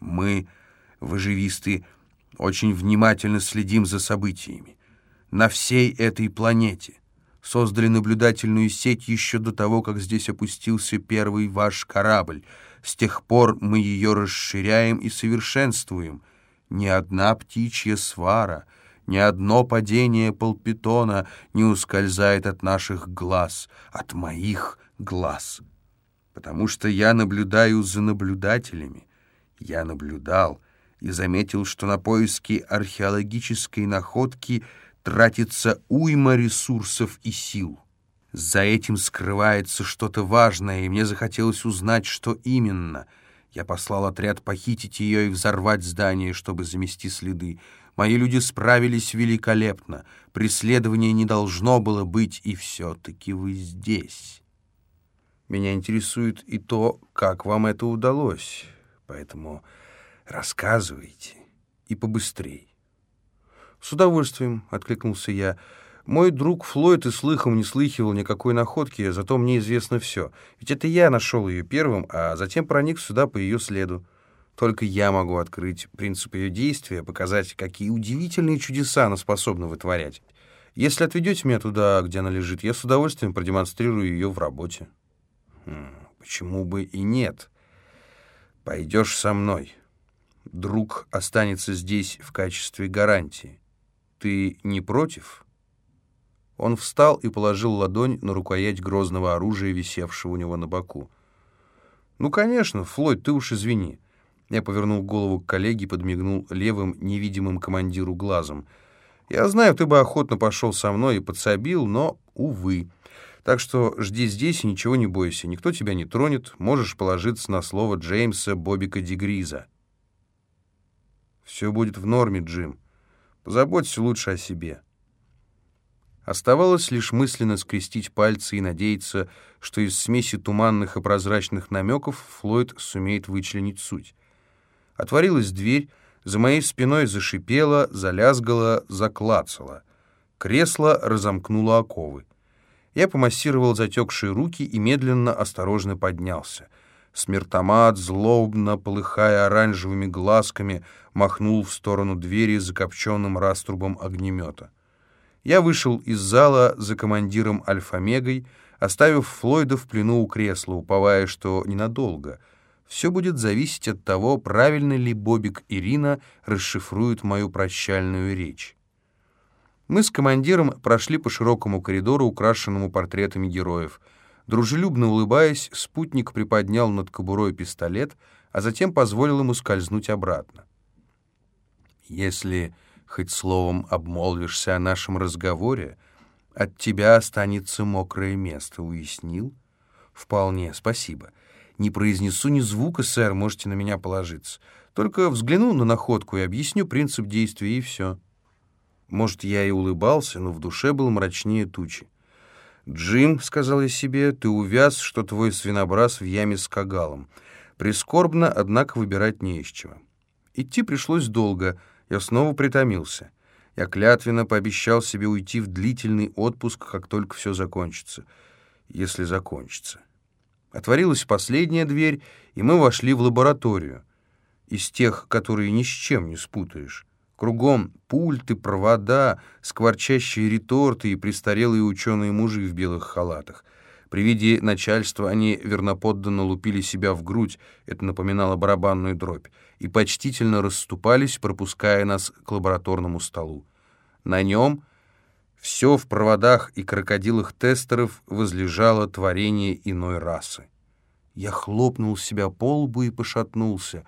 Мы, выживисты, очень внимательно следим за событиями. На всей этой планете создали наблюдательную сеть еще до того, как здесь опустился первый ваш корабль. С тех пор мы ее расширяем и совершенствуем. Ни одна птичья свара, ни одно падение полпитона не ускользает от наших глаз, от моих глаз. Потому что я наблюдаю за наблюдателями. Я наблюдал и заметил, что на поиски археологической находки – тратится уйма ресурсов и сил. За этим скрывается что-то важное, и мне захотелось узнать, что именно. Я послал отряд похитить ее и взорвать здание, чтобы замести следы. Мои люди справились великолепно. Преследования не должно было быть, и все-таки вы здесь. Меня интересует и то, как вам это удалось. Поэтому рассказывайте и побыстрей. «С удовольствием», — откликнулся я. «Мой друг Флойд и слыхом не слыхивал никакой находки, зато мне известно все. Ведь это я нашел ее первым, а затем проник сюда по ее следу. Только я могу открыть принцип ее действия, показать, какие удивительные чудеса она способна вытворять. Если отведете меня туда, где она лежит, я с удовольствием продемонстрирую ее в работе». Хм, «Почему бы и нет? Пойдешь со мной. Друг останется здесь в качестве гарантии». «Ты не против?» Он встал и положил ладонь на рукоять грозного оружия, висевшего у него на боку. «Ну, конечно, Флойд, ты уж извини». Я повернул голову к коллеге и подмигнул левым, невидимым командиру глазом. «Я знаю, ты бы охотно пошел со мной и подсобил, но, увы. Так что жди здесь и ничего не бойся. Никто тебя не тронет. Можешь положиться на слово Джеймса Бобика Дегриза». «Все будет в норме, Джим». Позаботься лучше о себе. Оставалось лишь мысленно скрестить пальцы и надеяться, что из смеси туманных и прозрачных намеков Флойд сумеет вычленить суть. Отворилась дверь, за моей спиной зашипело, залязгало, заклацало. Кресло разомкнуло оковы. Я помассировал затекшие руки и медленно, осторожно поднялся — Смертомат, злобно полыхая оранжевыми глазками, махнул в сторону двери закопченным раструбом огнемета. Я вышел из зала за командиром Альфа-Мегой, оставив Флойда в плену у кресла, уповая, что ненадолго. Все будет зависеть от того, правильно ли Бобик и Рина расшифруют мою прощальную речь. Мы с командиром прошли по широкому коридору, украшенному портретами героев — Дружелюбно улыбаясь, спутник приподнял над кобурой пистолет, а затем позволил ему скользнуть обратно. «Если хоть словом обмолвишься о нашем разговоре, от тебя останется мокрое место, уяснил?» «Вполне, спасибо. Не произнесу ни звука, сэр, можете на меня положиться. Только взгляну на находку и объясню принцип действия, и все». Может, я и улыбался, но в душе был мрачнее тучи. «Джим», — сказал я себе, — «ты увяз, что твой свинобраз в яме с кагалом. Прискорбно, однако, выбирать не из чего». Идти пришлось долго, я снова притомился. Я клятвенно пообещал себе уйти в длительный отпуск, как только все закончится. Если закончится. Отворилась последняя дверь, и мы вошли в лабораторию. Из тех, которые ни с чем не спутаешь. Кругом пульты, провода, скворчащие реторты и престарелые ученые-мужи в белых халатах. При виде начальства они верноподданно лупили себя в грудь, это напоминало барабанную дробь, и почтительно расступались, пропуская нас к лабораторному столу. На нем все в проводах и крокодилах тестеров возлежало творение иной расы. Я хлопнул себя по лбу и пошатнулся.